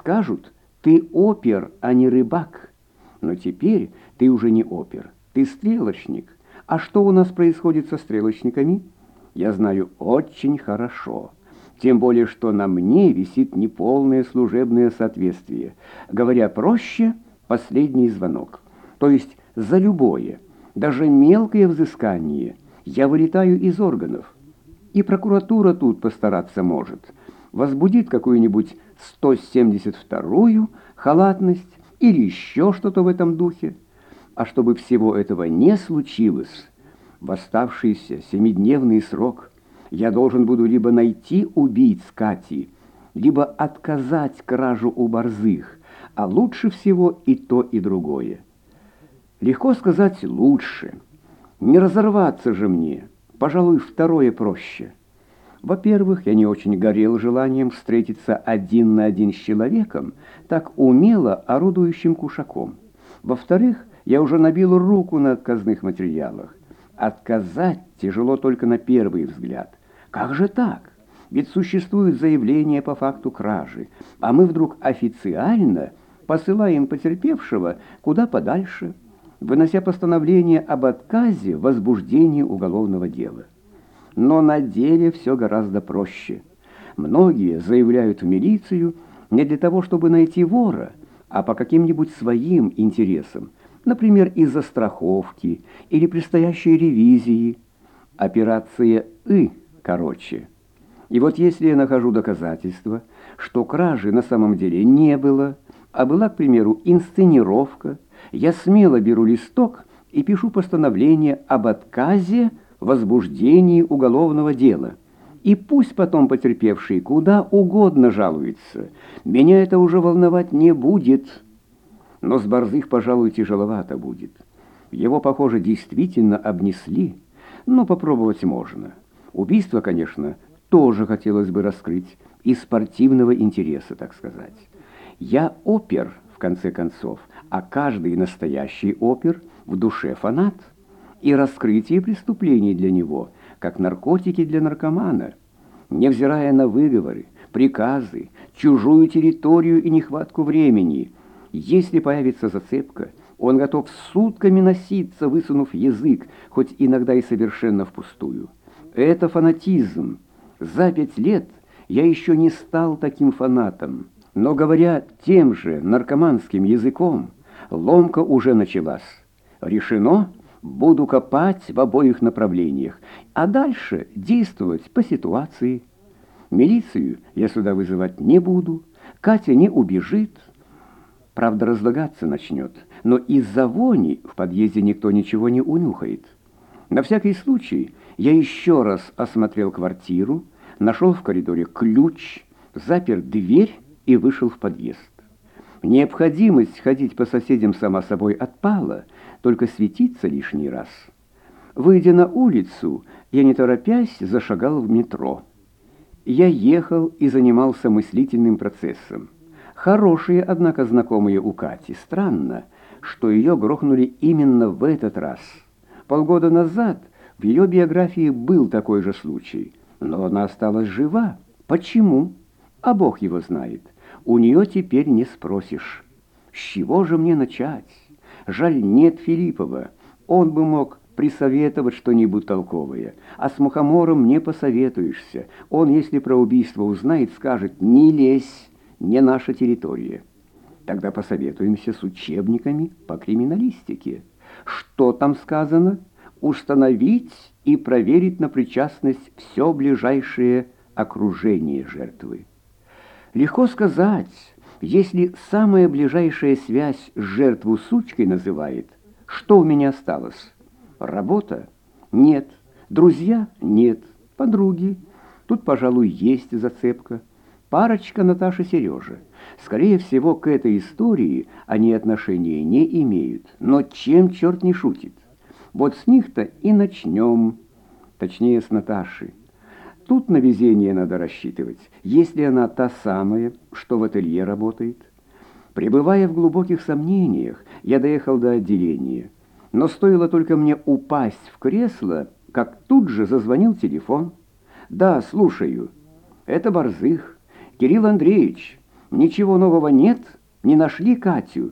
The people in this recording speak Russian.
скажут, ты опер, а не рыбак. Но теперь ты уже не опер, ты стрелочник. А что у нас происходит со стрелочниками? Я знаю очень хорошо. Тем более, что на мне висит неполное служебное соответствие. Говоря проще, последний звонок. То есть за любое, даже мелкое взыскание я вылетаю из органов. И прокуратура тут постараться может. Возбудит какую-нибудь 172-ю халатность или еще что-то в этом духе. А чтобы всего этого не случилось, в оставшийся семидневный срок я должен буду либо найти убийц Кати, либо отказать кражу у борзых, а лучше всего и то, и другое. Легко сказать «лучше». Не разорваться же мне, пожалуй, второе проще. Во-первых, я не очень горел желанием встретиться один на один с человеком, так умело орудующим кушаком. Во-вторых, я уже набил руку на отказных материалах. Отказать тяжело только на первый взгляд. Как же так? Ведь существует заявление по факту кражи, а мы вдруг официально посылаем потерпевшего куда подальше, вынося постановление об отказе в возбуждении уголовного дела. Но на деле все гораздо проще. Многие заявляют в милицию не для того, чтобы найти вора, а по каким-нибудь своим интересам, например, из-за страховки или предстоящей ревизии. Операция «И» короче. И вот если я нахожу доказательства, что кражи на самом деле не было, а была, к примеру, инсценировка, я смело беру листок и пишу постановление об отказе возбуждении уголовного дела. И пусть потом потерпевший куда угодно жалуется, меня это уже волновать не будет. Но с Борзых, пожалуй, тяжеловато будет. Его, похоже, действительно обнесли, но попробовать можно. Убийство, конечно, тоже хотелось бы раскрыть, из спортивного интереса, так сказать. Я опер, в конце концов, а каждый настоящий опер в душе фанат. И раскрытие преступлений для него, как наркотики для наркомана. Невзирая на выговоры, приказы, чужую территорию и нехватку времени, если появится зацепка, он готов сутками носиться, высунув язык, хоть иногда и совершенно впустую. Это фанатизм. За пять лет я еще не стал таким фанатом. Но говоря тем же наркоманским языком, ломка уже началась. Решено, буду копать в обоих направлениях, а дальше действовать по ситуации. Милицию я сюда вызывать не буду, Катя не убежит. Правда, разлагаться начнет, но из-за вони в подъезде никто ничего не унюхает. На всякий случай я еще раз осмотрел квартиру, нашел в коридоре ключ, запер дверь и вышел в подъезд. Необходимость ходить по соседям сама собой отпала, только светиться лишний раз. Выйдя на улицу, я не торопясь зашагал в метро. Я ехал и занимался мыслительным процессом. Хорошие, однако, знакомые у Кати. Странно, что ее грохнули именно в этот раз – Полгода назад в ее биографии был такой же случай, но она осталась жива. Почему? А Бог его знает. У нее теперь не спросишь. С чего же мне начать? Жаль, нет Филиппова. Он бы мог присоветовать что-нибудь толковое. А с Мухомором не посоветуешься. Он, если про убийство узнает, скажет «не лезь, не наша территория». Тогда посоветуемся с учебниками по криминалистике. Что там сказано? Установить и проверить на причастность все ближайшее окружение жертвы. Легко сказать, если самая ближайшая связь жертву сучкой называет, что у меня осталось? Работа? Нет. Друзья? Нет. Подруги? Тут, пожалуй, есть зацепка. Парочка Наташа Сережа. Скорее всего, к этой истории они отношения не имеют. Но чем черт не шутит? Вот с них-то и начнем. Точнее, с Наташи. Тут на везение надо рассчитывать, если она та самая, что в ателье работает. Пребывая в глубоких сомнениях, я доехал до отделения. Но стоило только мне упасть в кресло, как тут же зазвонил телефон. «Да, слушаю. Это Борзых. Кирилл Андреевич». Ничего нового нет? Не нашли Катю?»